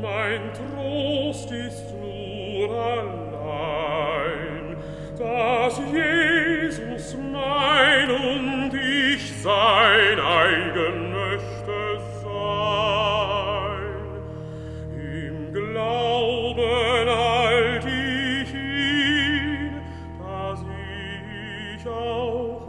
mein Trost ist nur allein, dass Jesus mein und ich sein eigen möchte sein. Im Glauben halt ihn, dass ich auch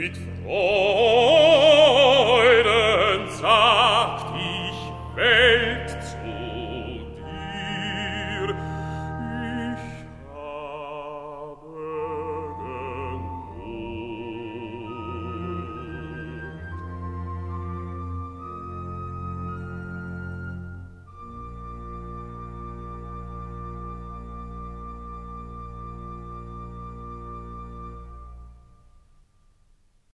mit froh